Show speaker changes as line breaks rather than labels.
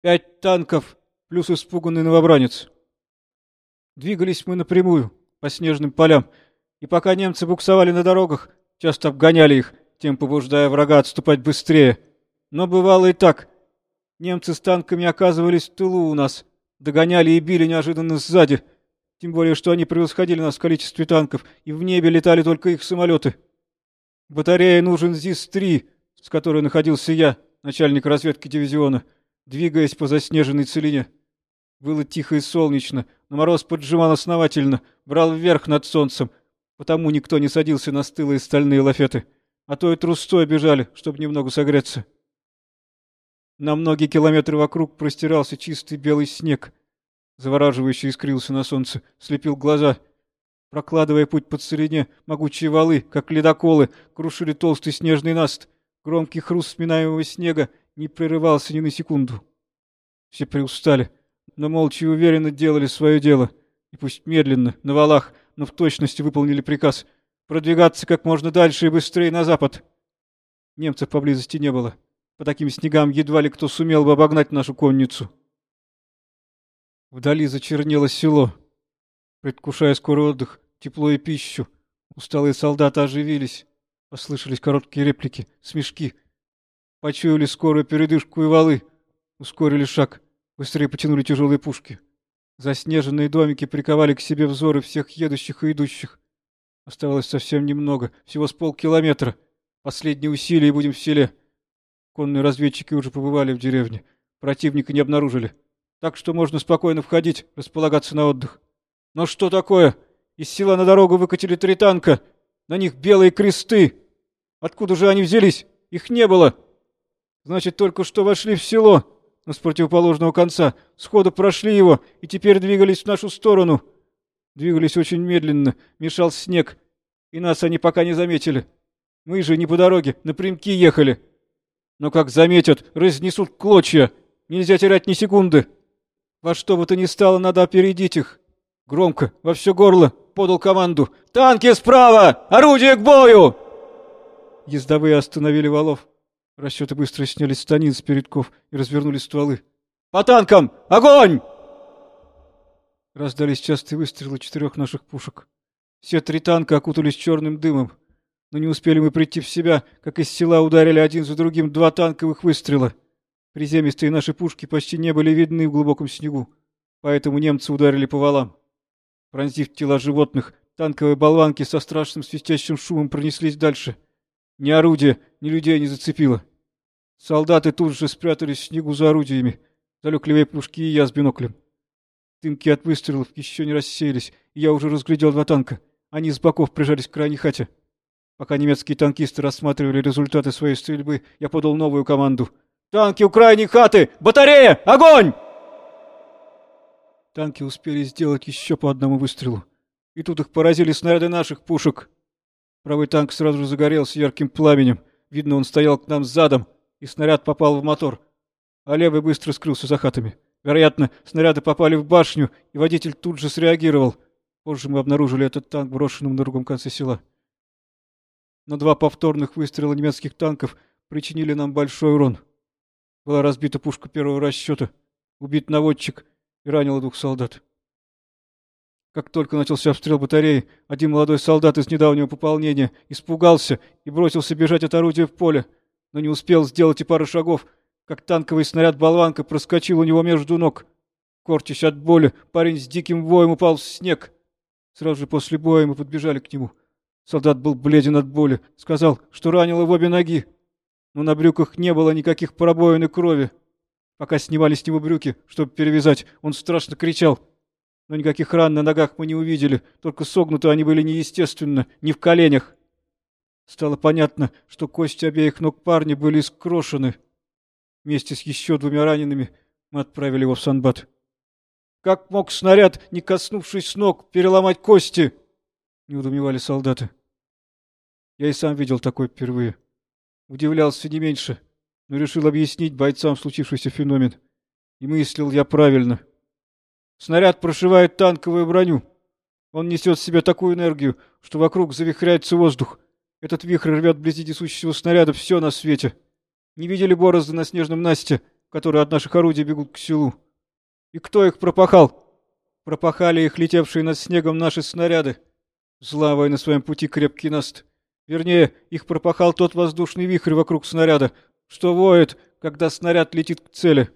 Пять танков плюс испуганный новобранец. Двигались мы напрямую, по снежным полям, и пока немцы буксовали на дорогах, часто обгоняли их, тем побуждая врага отступать быстрее. Но бывало и так. Немцы с танками оказывались в тылу у нас, догоняли и били неожиданно сзади, тем более, что они превосходили нас в количестве танков, и в небе летали только их самолеты. Батарея нужен ЗИС-3, с которой находился я, начальник разведки дивизиона, двигаясь по заснеженной целине. Было тихо и солнечно, но мороз поджимал основательно, брал вверх над солнцем, потому никто не садился на стылые стальные лафеты, а то и трустой бежали, чтобы немного согреться. На многие километры вокруг простирался чистый белый снег, завораживающе искрился на солнце, слепил глаза. Прокладывая путь по целине, могучие валы, как ледоколы, крушили толстый снежный наст. Громкий хруст сминаемого снега не прерывался ни на секунду. Все приустали, но молча и уверенно делали свое дело. И пусть медленно, на валах, но в точности выполнили приказ продвигаться как можно дальше и быстрее на запад. Немцев поблизости не было. По таким снегам едва ли кто сумел бы обогнать нашу конницу. Вдали зачернело село. Предвкушая скорый отдых, тепло и пищу, усталые солдаты оживились. Послышались короткие реплики, смешки. Почуяли скорую передышку и валы. Ускорили шаг, быстрее потянули тяжелые пушки. Заснеженные домики приковали к себе взоры всех едущих и идущих. Оставалось совсем немного, всего с полкилометра. Последние усилия и будем в селе. Конные разведчики уже побывали в деревне. Противника не обнаружили. Так что можно спокойно входить, располагаться на отдых. Но что такое? Из села на дорогу выкатили три танка. На них белые кресты. Откуда же они взялись? Их не было. Значит, только что вошли в село, но с противоположного конца. Сходу прошли его и теперь двигались в нашу сторону. Двигались очень медленно, мешал снег. И нас они пока не заметили. Мы же не по дороге, напрямки ехали. Но как заметят, разнесут клочья. Нельзя терять ни секунды. Во что бы то ни стало, надо опередить их. Громко, во все горло, подал команду. «Танки справа! Орудие к бою!» Ездовые остановили валов. Расчеты быстро сняли станин с передков и развернули стволы. «По танкам! Огонь!» Раздались частые выстрелы четырех наших пушек. Все три танка окутались черным дымом. Но не успели мы прийти в себя, как из села ударили один за другим два танковых выстрела. Приземистые наши пушки почти не были видны в глубоком снегу, поэтому немцы ударили по валам. Пронзив тела животных, танковые болванки со страшным свистящим шумом пронеслись дальше. Ни орудия, ни людей не зацепило. Солдаты тут же спрятались в снегу за орудиями. Залег левее пушки и я с биноклем. Дымки от выстрелов еще не рассеялись, и я уже разглядел два танка. Они с боков прижались к крайней хате. Пока немецкие танкисты рассматривали результаты своей стрельбы, я подал новую команду — «Танки у крайней хаты! Батарея! Огонь!» Танки успели сделать еще по одному выстрелу. И тут их поразили снаряды наших пушек. Правый танк сразу загорелся ярким пламенем. Видно, он стоял к нам задом, и снаряд попал в мотор. А левый быстро скрылся за хатами. Вероятно, снаряды попали в башню, и водитель тут же среагировал. Позже мы обнаружили этот танк брошенным на другом конце села. Но два повторных выстрела немецких танков причинили нам большой урон. Была разбита пушка первого расчета, убит наводчик и ранило двух солдат. Как только начался обстрел батареи, один молодой солдат из недавнего пополнения испугался и бросился бежать от орудия в поле, но не успел сделать и пары шагов, как танковый снаряд-болванка проскочил у него между ног. Корчась от боли, парень с диким воем упал в снег. Сразу же после боя мы подбежали к нему. Солдат был бледен от боли, сказал, что ранило в обе ноги но на брюках не было никаких пробоин и крови. Пока снимали с него брюки, чтобы перевязать, он страшно кричал. Но никаких ран на ногах мы не увидели, только согнуты они были неестественно, не в коленях. Стало понятно, что кости обеих ног парня были скрошены. Вместе с еще двумя ранеными мы отправили его в Санбат. Как мог снаряд, не коснувшись ног, переломать кости? Не удумевали солдаты. Я и сам видел такое впервые. Удивлялся не меньше, но решил объяснить бойцам случившийся феномен. И мыслил я правильно. Снаряд прошивает танковую броню. Он несет в себе такую энергию, что вокруг завихряется воздух. Этот вихрь рвет вблизи несущего снаряда все на свете. Не видели борозды на снежном Насте? которые от наших орудий бегут к селу. И кто их пропахал? Пропахали их летевшие над снегом наши снаряды, взламывая на своем пути крепкий наст. Вернее, их пропахал тот воздушный вихрь вокруг снаряда, что воет, когда снаряд летит к цели.